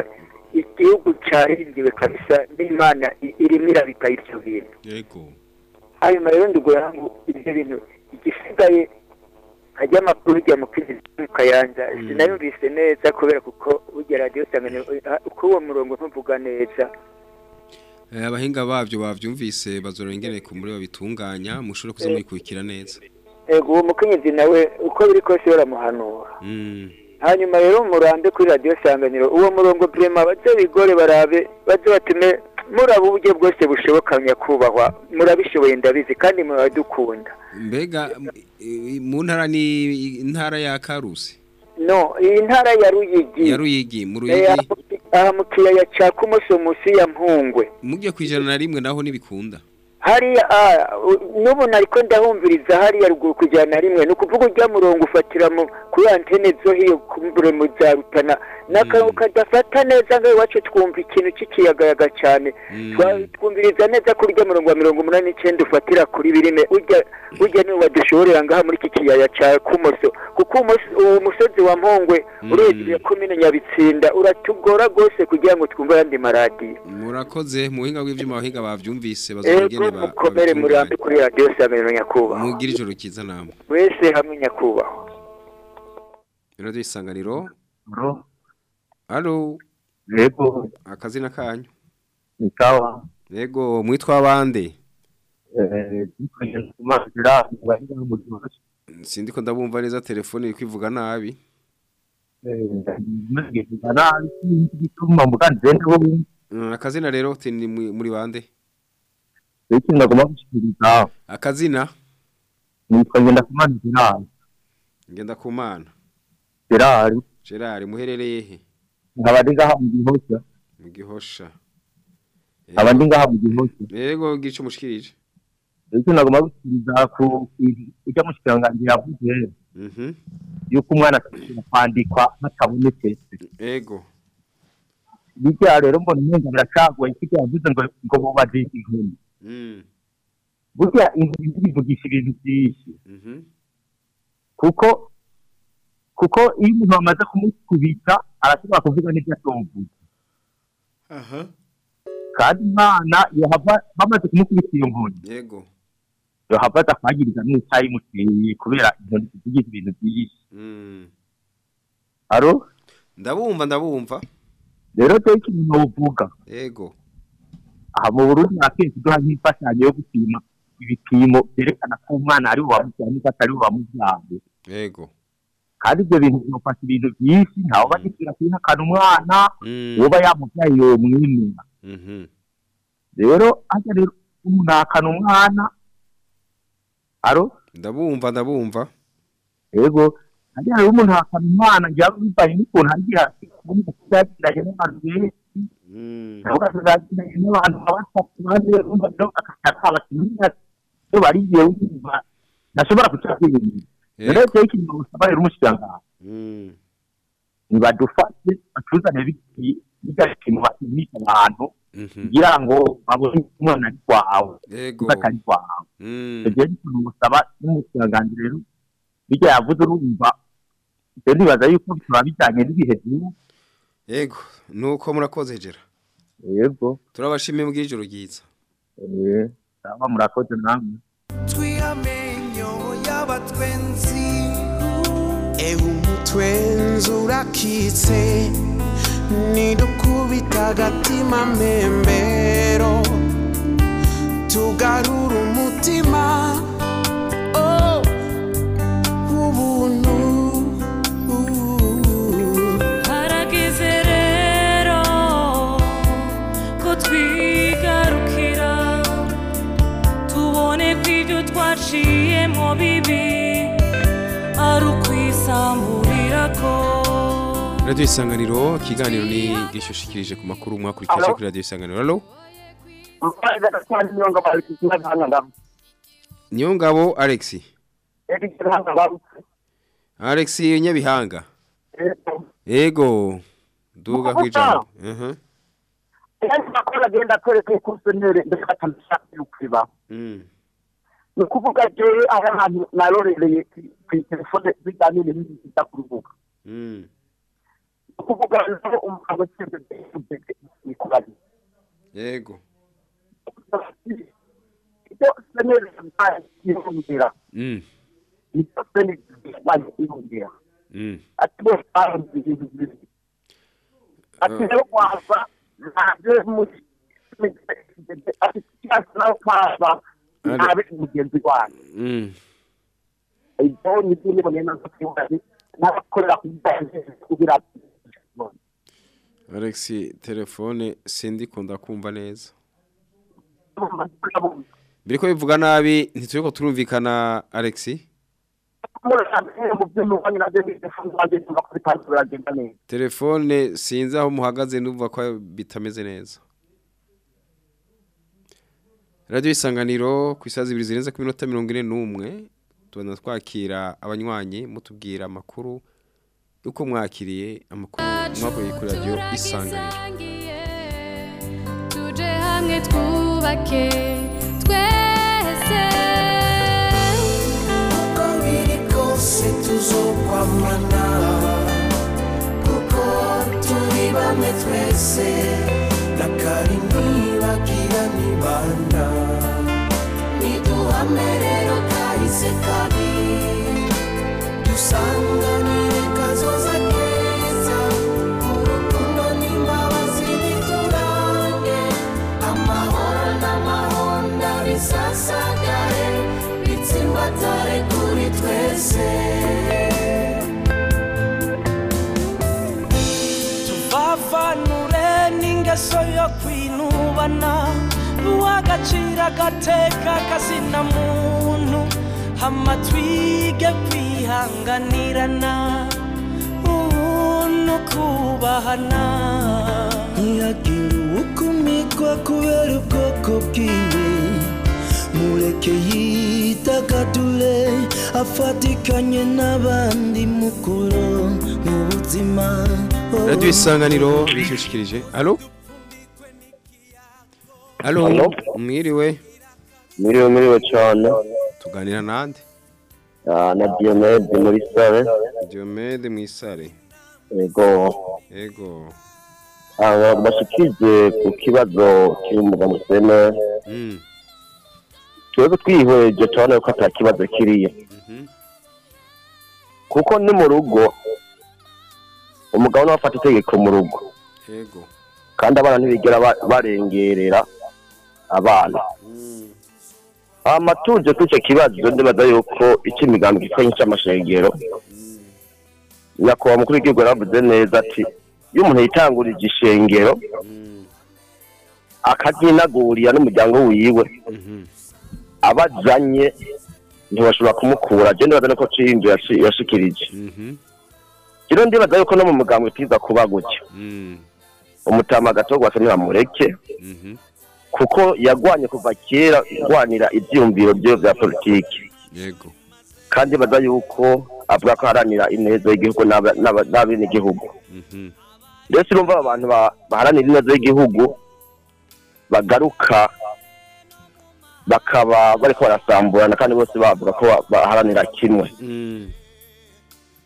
igihugu carindiwe kabisa n'imana irimo irabika ivyo bintu. Hanyuma rero ndugura ngo ibyo bintu igisigaye hajya amakuru ujya mu kindi mu kayanja sinayumvise neza kubera kuko burya radiyo sangane uko uwo murongo ntuvuga neza.
Eh, abahinga bavyo bavyumvise bazorora ingene ku muri babitunganya mushobore kuza muyikurikira neza.
Ego uwo mukenyezi nawe uko biri kose baramuhanura.
Mm.
hanyuma rero murambe kuri radiyo sanganiro uwo murongo prema baze bigore barabe baze batume muraba uburyo bwose bushoboka nyakubahwa murabishoboye ndabizi kandi muradukunda.
Mbega eh, mu ntara ni intara ya Karusi?
No iyi ntara ya ruyigi.
Ya Ruyigi mu
Eh,
Ruyigi
aha mu kiyaya ca kumoso musi ya mpungwe.
Mugiye kwijana na rimwe naho nibikunda.
Hariya ah, n'ubu nariko ndahumviriza hariya ruguru kujyana na rimwe. Ni ukuvuga ujya murongo ufatira kuri antene zo hiyo kumbure mu za rutana. N'akantu kadafata neza ngo iwacu twumva ikintu cy'ikiyagayaga cyane. Twa- twumviriza neza kuri ujya murongo wa mirongo umunani n'icyenda ufatira kuri birime ujya ujya ni we wadushoborera ngaha muri iki kiyaya ca kumoso kuko uwo musozi wa mpongwe urebye komine nyabitsinda uratugora rwose kugira ngo twumve ayandi maradiyo.
Murakoze mu buhinga bw'ivyuma abahinga bavyumvise
ego
bazogene
mukomere murambi kuri radiyo samiro nyakubahwa
mugira ijoro ryiza namwe.
Wese hamwe nyakubahwa
radio isanganiro. Halo
yego,
akazina kanyu
ni sawa.
yego mwitwa bande
Eh, gihugu.
sindiko ndabumva neza telefone iri kwivuga nabi.
Eh,
Mm, akazina rero uti ni muri bande?
Gushikiriza.
akazina?
Nitwa ngenda kumanira.
ngenda kumana
Gerard,
Gerard muherereye he?
Nkaba ndi ngaha mu gihosha.
mu gihosha
Nkaba ndi ngaha mu gihosha.
yego gice mushikirije
Iki ndagomba gushikiriza ku ujya mushikiranganje yavuze
mhm
yuko umwana ashobora kwandikwa hatabonetse.
yego
Bijya rero mbona umenga biracagoye iki yavuze ngo ngo bubaze inkumi.
mm
Burya inkumi bivugisha ibintu byinshi.
mhm
kuko kuko iyo umuntu bamaze kumukubita arashobora kuvuga n'ibyo atumvuga
aha.
Kandi imana yohava bamaze kumukubita iyo nkoni.
Yego.
Yohava adakwagiriza n'utayimuteye kubera inkoni zivugisha ibintu byinshi.
Mm
aro
ndabumva ndabumva.
Rero rero ikintu novuga
yego.
Aha mu burundi akenshi duha nk'imfashanyo yo gupima ibipimo byerekana ko umwana ari uwamubyaye n'uko atari uwamubyaye
yego.
Kandi ibyo bintu binofasha ibintu byinshi ntawe bagishyira kwihakana umwana uba yamubyaye yomwemera
mhm
rero hajya rero umuntu ahakana umwana aro
ndabumva ndabumva
yego hajya rero umuntu ahakana umwana njya bivanye n'ukuntu hagiye hasigaye kuzakiranye n'abantu benshi nawe ukazakiranye n'abantu batatu bane urumva rero akashaka abakinnyi iyo barigiye wumva ntashobora kwiyemeza rero rero ikintu bagusaba rero umushyirangano
mm
nibadufashe batuzane bipimo bapimisha abantu kugira ngo babone umwana ari kwawe
yego
atari kwawe ibyo ni ikintu musaba n'umukiranganji rero bijya yavuze urumva ibyo nibaza yuko bikaba bijyanye n'ibihe by'ubu
yego nuko murakoze jera.
Yego.
Turabashimiye mbwira ijoro ryiza.
Eh aba murakoze namwe
twihamenyo y'abatwenzi ewe umutwenzi urakitse nidukubita agatima mbembero tugarura umutima
bibi ari ukwisamburira ko
radio isanganiro ikiganiro ni gishushikirije ku makuru mwakurikije kuri radio isanganiro. Allo niyo ngabo Alex Alex. Nyabihanga. Yego duga kwijana mhm
akora agenda atwereka ikusenere mbese atamushaka y'ukwiba
mm.
Ni ukuvuga jewe ari ahantu narorereye ku telefone bijyanye n'ibindi bita ku rubuga
mm
ni ukuvuga rero umugabo ushinzwe ni kubaza
yego
ibyo senere yabaye irongera
mm
ibyo senere yabaye irongera
mm
ati bose baronze ibintu bibiri ati rero waza ntabyo muri ati kibazo nawe kwaza wanyu
mm.
Ibyo ni byo na zo n'abakorera kugira
Alex telefone sindi kunda kumva neza biriko bivuga nabi ntituriko turumvikana Alex telefone sinzi aho muhagaze ndumva ko bitameze neza radiyo isanganiro ku isazi ibiri zirenze ku minota mirongo ine n'umwe tubona twakira abanywanyi mutubwira amakuru yuko mwakiriye amakuru mwakoreye kuri radiyo isanganiro.
Tuje hamwe twubake twese.
Uko biri kose tuzokwamana kuko turi bamwe twese. Na kari ntibagira nibanda niduhame rero kahise kabi dusanganire kazoza keza urukundo n'imbabazi biturange amahoro n'amahonda bisasagare bitsimbatare kuri twese
n'ingeso yo kwinubana uw'agaciro agateka kazina muntu. Hama twige kwihanganirana ubuntu kubahana.
Ntihagire uwukumikwa kubera ubwoko bwiwe mureke yidagadure afatikanye n'abandi mukuru mu buzima.
Radiyo isanganiro bishyushikirije alo Alo? mwiriwe
Miriwe miriwe cyane
tuganira nande
Ah, na Diomede muri sare
Diomede mwisare
yego
yego
aba bashikije ku kibazo cy'umuga musene twebwe twihweje turabona ko ata kibazo kiriyo kuko ni mu rugo umugabo nawe afata itegeko mu rugo.
Yego
kandi abana ntibigera ba- barengerera. Abana. Amatuje kuri icyo kibazo ndibaza yuko icyo imigambi gikora cy'amashengero nyakubahwa mukuru w'igihugu yaravuze neza ati iyo umuntu yitangurije ishengero akaryinagurira n'umuryango wiwe. Abajanye ntibashobora kumukura. Je ndibaza nuko cindo yashikirije. Rero ndibaza yuko no mu mugambo bitiza kuba gutyo umutama gatogwa se ntibamureke kuko yagwanye kuva kera igwanira ivyiyumviro vyiwe vya politiki.
Yego.
Kandi baza yuko avuga ko haranira ineza y'igihugu n'abenegihugu mbese urumva aba bantu ba- baharanira ineza y'igihugu bagaruka bakaba bariko barasamburana kandi bose bavuga ko ba- baharanira kimwe.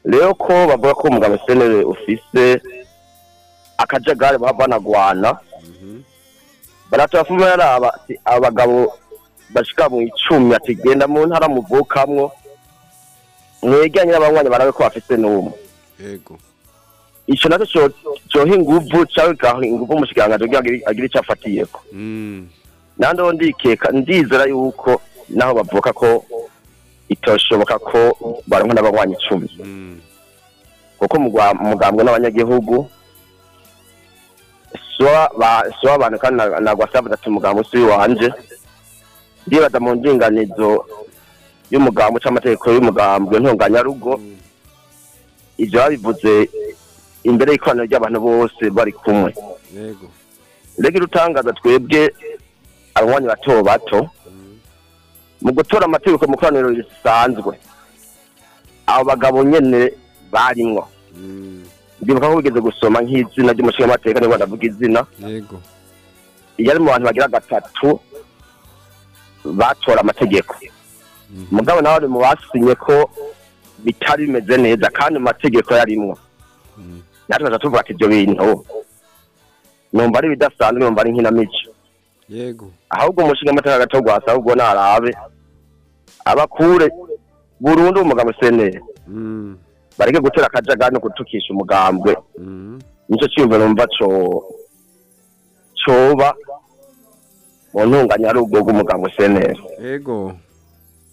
Rero ko bavuga ko umugabo senere ufise akajagari baba yaraba ati abagabo bashika mu icumi ati genda mu ntara muvukamwo. Mwegeranye n'abanywanyi barabe ko bafise n'umwe
yego.
Ico naco co- coha inguvu cawe gaha inguvu umushikiranganji kugira agire- ico afatiyeko.
Mm.
nandeho ndikeka ndizera yuko naho bavuka ko itoshoboka ko baronka n'abanywanyi icumi. Kuko mugwa- mugambwe n'abanyagihugu siwa ba- siwa abantu kandi na- nagwasaba ati umugambo si wanje ndibaza mu ndinganizo y'umugambo c'amategeko y'umugambwe ntunganyarugo ivyo babivuze imbere y'ikoraniro ry'abantu bose bari kumwe.
Yego.
Rege urutangaza twebwe abanywanyi bato bato. Mu gutora amategeko mu koraniro risanzwe. Abo bagabo nyene barimwo. Ndibuka ko bigeze gusoma nk'izina ry'umushingamateka niba ndavuga izina.
Yego.
Iyo ari mu bantu bagira gatatu batora amategeko. Mugabo nawe ari mu basinye ko bitari bimeze neza kandi mu mategeko yarimwo natwe tuza tuvuga ati ibyo bintu numva ari ibidasanzwe numva ari nk'inamico.
Yego.
Ahubwo umushinga amateka gato gwasa ahubwo narabe. Abakure burundu umugabo senere bareke gutera akajagari no gutukisha umugambwe. Nico ciyumviro numva co coba mu ntunganyarugo rw'umugambwe senere
yego.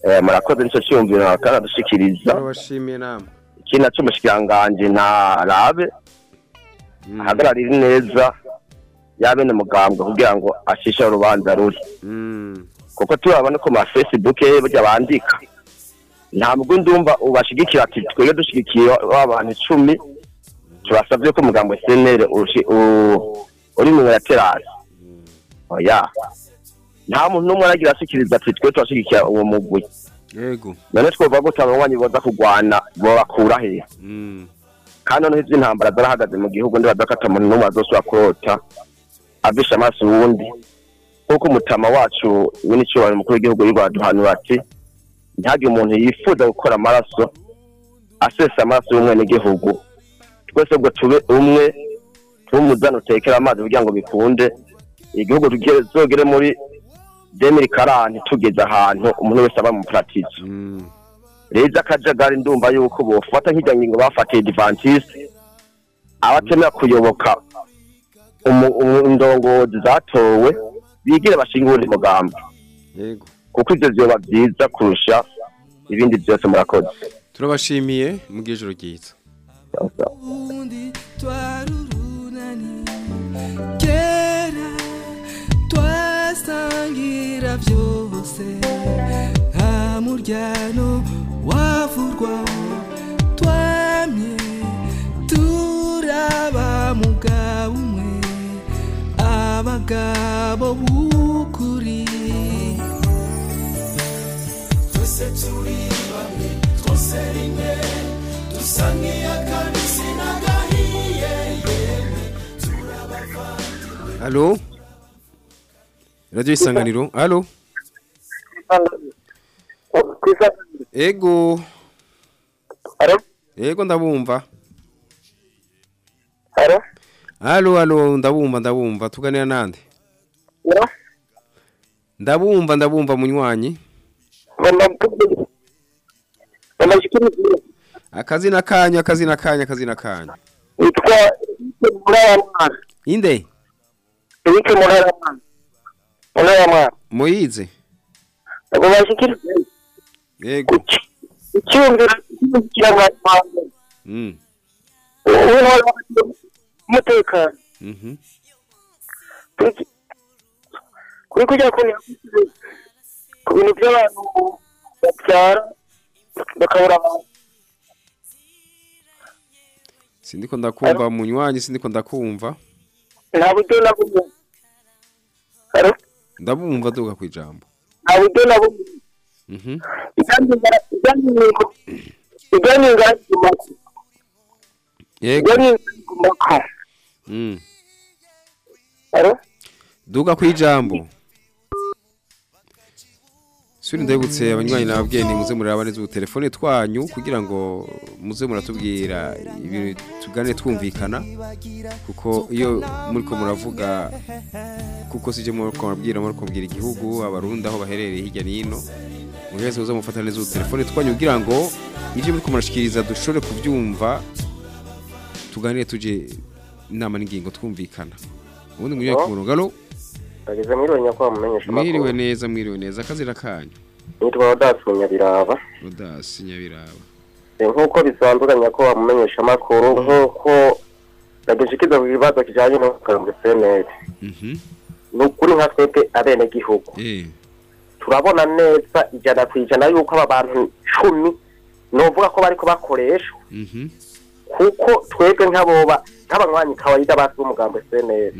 Eh, murakoze nico ciyumviro karadushikiriza
turabashimiye namwe
ikindi naco umushikiranganji narabe ahagararire neza y'abene mugambwe kugira ngo ashishe urubanza ruri. Kuko turabona ko ma facebook burya bandika. Ntabwo ndumva ubashigikira ati twebwe dushigikiye w'abantu icumi tubasabye ko umugambo senere uri mu ya terasi. Oya. Nta muntu n'umwe aragira ashyikiriza ati twe turashyigikira uwo mugwi. None twovuga ko abanywanyi boza kurwana babakura he? Kandi noneho iby'intambara zarahagaze mu gihugu ndibaza ko ata muntu n'umwe azosubira kurota avisha amaso uwundi. Nk'uko umutama wacu w'icyubahiro umukuru w'igihugu y'u rwanda duhanura ati ntihagire umuntu yifuza gukora amaraso asesa amaraso y'umwenegihugu. Twese ubwo tube umwe tube umuzani utekera amazi kugira ngo bikunde. Igihugu tugere muri demiri karani tugeze ahantu umuntu wese aba mu paratizo rero akajagari ndumva yuko bofata nk'ijya ngingo bafatiye divantisi abatemera kuyoboka indongozi zatowe bigire bashingure umugambi
yego.
Kuko ibyo byoba byiza kurusha ibindi byose murakoze.
Turabashimiye mu bw'ijoro ryiza
kera twasangira byose nta muryano wavurwa twamye turaba mugabo umwe abagabo b'ukuri
twese turi bamwe twose rimwe dusa nk'iy'akabisi n'agahiye yemwe turabavandimwe
Halo Radio Isanganiro Halo Ego. Ego ndabumva.
Halo
Halo ndabumva ndabumva. Tuganira nande? Ndabumva ndabumva munywanyi. Akazina kanya akazina kanya akazina kanya
Witwa Murayamana
Inde?
Eric Murayamana Murayamana
Moyize
Abo bashikirije
Yego.
Icyumviro cy'ikirangantego
Mm
umutekano.
Mhm.
Kuri kujya ku bintu by'abantu babyara bakabura abantu
Sindiko ndakumva munywanyi sindiko ndakumva
nta buryo na bumwe
Ndabumva duka kwijambo
nta buryo na bumwe
Mhm.
Ijyanye ingara y'umako
Yego
ijyanye ingara y'umako
Suri ndebutse abanywanyi nababwiye ni muze muraba neza utelefone twanyu kugira ngo muze muratubwira ibintu tugane twumvikana kuko iyo muri ko muravuga kuko sije mu ko mabwira muri ko mbwira igihugu abarundi aho baherereye hirya nino mwese muze mufata neza utelefone twanyu kugira ngo ije muri ko murashikiriza dushobore kubyumva tuganire tuje inama n'ingingo twumvikana. Ubundi munywe ku murongo
bageze mwiriwe nyakwa mumenyesha
mwiriwe neza mwiriwe neza. Akazira kanyu.
Nitwa Odas Munyabiraba.
Odas Nyabiraba
Eh, nk'uko bisanzwe ko bamumenyesha amakuru nk'uko nagishikiza ku kibazo kijyanye no gukangura seneri
Mhm
ni ukuri nka twebwe abenegihugu.
Eh.
Turabona neza ijana ku ijana yuko aba bantu cumi novuga ko bariko bakoreshwa
Mhm
kuko twebwe nk'abanywanyi kawaida basi b'umugambo seneri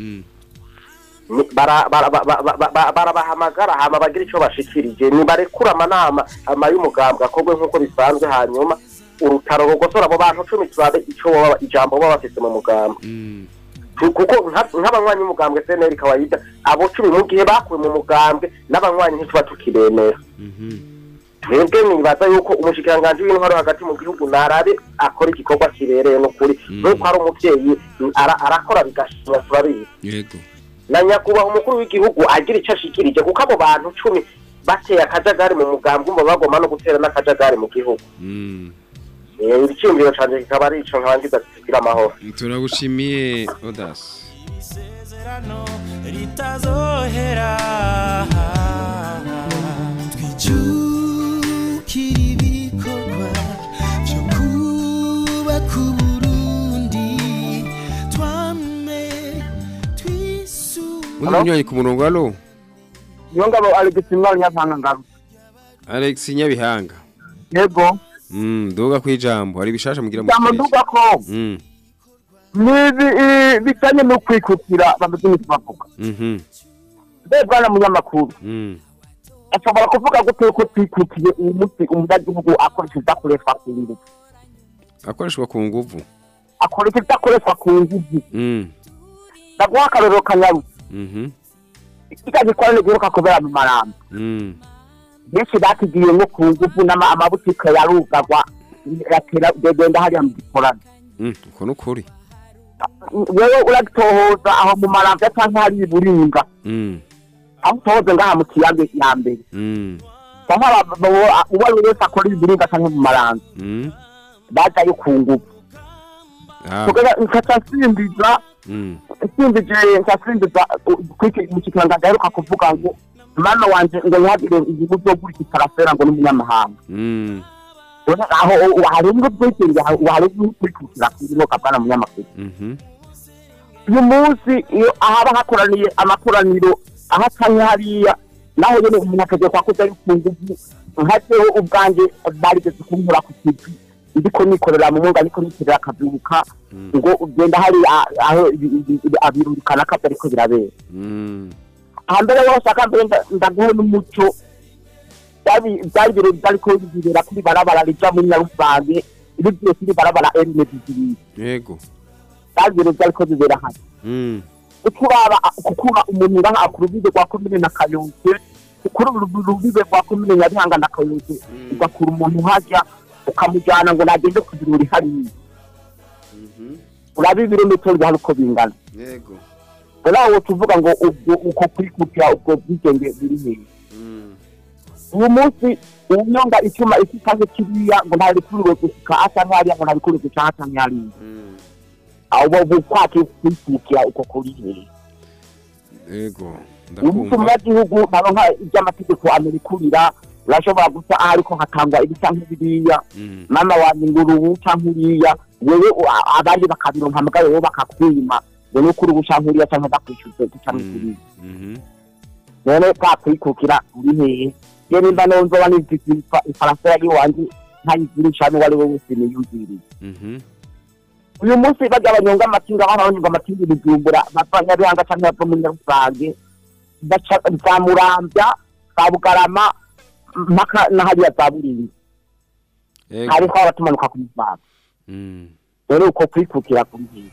barabahamagara hama bagira icyo bashikirije. Nibarekura amanama ama y'umugambwe akorwe nk'uko bisanzwe hanyuma urutaro rugosora abo bantu cumi turabe baba ijambo baba bafise mu mugambwe.
Mm.
Kuko nka- nk'abanywanyi b'umugambwe seneri kawaida abo cumi mu gihe bakuwe mu mugambwe n'abanywanyi ntituba tukibemera.
Mhm.
Twebwe nibaza yuko umushikiranganji w'intwaro hagati mu gihugu narabe akora igikorwa kibereye n'ukuri. Nk'uko ari umuvyeyi ara- arakora bigashimwa turabizi na nyakubahwa umukuru w'igihugu agira icyo ashikirije kuko abo bantu cumi bateye akajagari mu mugambwe umva bagomba no gutera n'akajagari mu gihugu.
Mm.
Eh, icyumviro canje kikaba ari ico nkabangiza kugira amahoro.
Turagushimiye Odas.
Ritazohera.
Twijukira
undi munywanyi ku murongo halo
niyo ngabo Alex Mwari Nyavanga ngaru
Alex Nyabihanga.
Yego
mm duga kwijambo hari bishasha mugira mu
ndamuduga ko
mm.
Bijanye no kwikukira bamaze iminsi bavuga?
Mhm.
Mbe bwana munyamakuru.
Mm.
Ashobora kuvuga gute ko twikukiye uyu munsi umunyagihugu akoresha idakoreshwa ku nguvu?
Akoreshwa ku nguvu.
Akoresha idakoreshwa ku nguvu.
Mm.
Ndaguha akarorero kanyaruka
mhm
kijya gikorane giheruka kubera mu marambo
mm
benshi bakigiye nko ku n'ama- amabutike yarugagwa degenda hariya mu gikorane
mm uko nukuri
wewe uragitohoza aho mu marambo cyangwa hari iburinga aho utohoze ngaha mu kiyambe ya mbere uwo ari we wese akora iburinga cyangwa mu marambo
mm.
Bajayo ku nguvu
ah
Kugira nsimbije nkaca nsimbiza kwiki mu kiganza aheruka kuvuga ngo mama wanje ngo ntihagire igihugu byo gura igitarafera ngo n'umunyamahanga
mm.
Aho hari ubwo bwigenge hari ubwo kwikukira kuri kabana munyamakuru
mhm.
Uyu munsi iyo ahaba hakoraniye amakoraniro aho atanye hariya naho nyine umuntu akagiye kwakoze ari ku nguvu nkajeho ubwanjye barigeze kunkura ku kivi. Ndiko nikorera mu mwuga ndiko nikorera akabyuka ngo ugenda hari aho ibi- ibi- abirukana ko ariko birabera
mm.
Ahambere hose akambere nda- ndaguhe n'umuco byari ibirori byariko bibera kuri barabara rija muri nyarusange ibigiye kuri barabara erine bibiri
yego.
Byari ibirori byariko bibera hano.
Mm.
Ukuraba kukura umuntu ngaha ku rubibe rwa komine na kayonse kuri uru rubibe rwa komine nyabihanga na kayonse ugakura umuntu hajya ukamujyana ngo nagende ku birori hariya urabe ibirometero bihari uko bingana.
Yego.
Aho tuvuga ngo uko kwikukira ubwo bwigenge biri hehe
mm.
Uyu munsi unyonga icyuma iki cyangwa kiriya ngo ntabikuriwe gushika asa nk'ariya ngo ntabikuriwe gushika asa nk'ariya
mm.
Aho bukwake kwikukira uko kuri hehe
yego
umunsi
ndakumva
umunyagihugu ntaronka iby'amategeko amerikurira urashobora gusa ariko hatangwa ibi cyangwa biriya
mm.
Mama wanjye ngo urubu cyangwa uriya wewe u- a- abandi bakabironka mugabo wowe bakakwima. Ngo ni ukuri cyangwa uriya cyangwa bakwishyuze cyangwa kuriya
mhm
none kwa kwikukira uri hehe je nimba nonzoba nifise ifa- ifaransa yari wanje ntayigirisha n'uwo ari we wese niyumviriye
mhm
uyu munsi bajya banyonga amakinga barabanyonga amakinga i bujumbura bava nyabihanga cyangwa bava muri nyarusange baca za murambya za bugarama mpaka na hariya za burinzi
yego
hariko abatumanuka ku misaga
mm
rero uko kwikukira hehe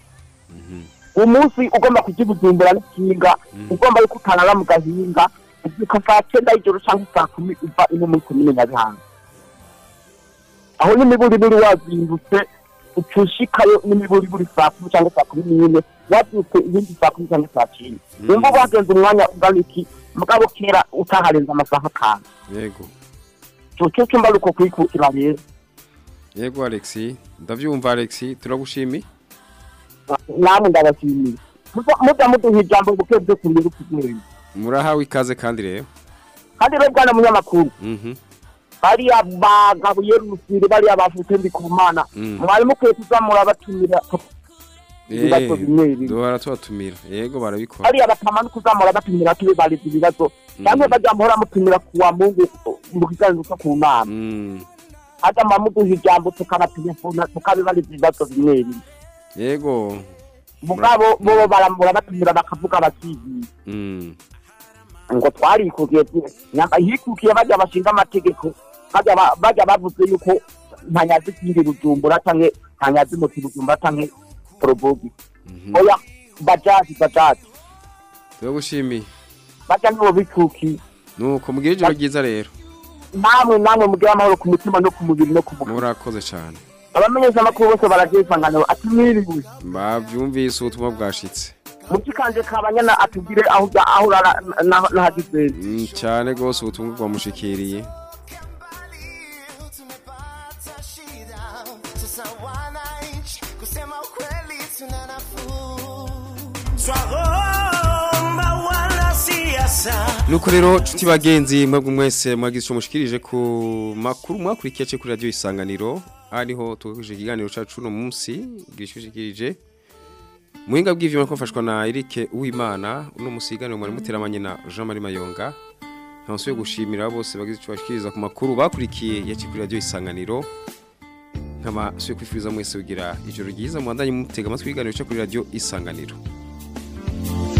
mhm.
Umunsi ugomba kujya i bujumbura n'ikinga ugomba yuko utanara mu gahinga ubyuka saa cyenda y'ijoro cyangwa saa kumi uva ino muri komine nyabihanga aho n'imiburiburi wazindutse ucushikayo n'imiburiburi saa kumi cyangwa saa kumi n'imwe wabyutse ibindi saa kumi cyangwa saa cyenda wumva wagenze umwanya ungana iki mugabo kera utaharenza amasaha atanu.
Yego.
Cyo cyumba ari uko kwikukira rero.
Yego Alex. Ndavyumva Alex. Turagushimi
namwe ndabashimiye muza muduha ijambo buke byo kumenya uko kumenya
murahawe ikaze kandi rero.
Kandi rero bwana munyamakuru
mhm.
bariya bagabuye rusiri bariya bafite ndi ku mana.
Mm.
mwari mukwiye kuzamura batumira ibibazo bimwe bimwe.
duhora tubatumira. Yego barabikora.
Bariya batama no kuzamura batumira tube bariza ibibazo. Cyangwa bajya muhora mutumira ku wa mungu mu kiganiro cyo ku nama.
Mm.
Hajya muduha ijambo tukabatelefona tukabibariza ibibazo bimwe bimwe.
Yego.
Mugabo bo baramura batumira bakavuga
mm.
ngo twarikukiye hikukiye bajya bashinga amategeko. Bajya ba- bajya bavuze yuko nta nyazi kindi bujumbura canke nta nyazi muti bujumbura canke porobogi oya bajaji bajaji
turagushimiye
bajya nibo bikukiye
nuko mugire ijoro ryiza rero
namwe namwe mugire amahoro ku mutima no ku mubiri no ku mubiri
murakoze cyane
abamenyesha amakuru bose baragiye isanganiro ati mwiriwe
bavyumvise ubutumwa bwashitse
mukikanje kabanyana atubwire aho urara na- nahagize
Mm, cyane rwose ubutumwa bwamushikiriye nuko rero nshuti bagenzi mwebwe mwese mwagize icyo mushikirije ku makuru mwakurikiye cyo kuri radiyo isanganiro. Ariho tugurije ikiganiro cyacu uno munsi gishyushikirije muhinga bw'ivyuma ko mfashwa na Eric Uwimana uno musigano mwari muteramanye na Jean Marie Mayonga. Ntansuye gushimira bose bagize icyo bashikiriza ku makuru bakurikiye yaci kuri radio isanganiro. Nkama suye kwifuriza mwese kugira ijoro ryiza muhandanye mutega amatwi ibiganiro cyo kuri radio isanganiro. Bye.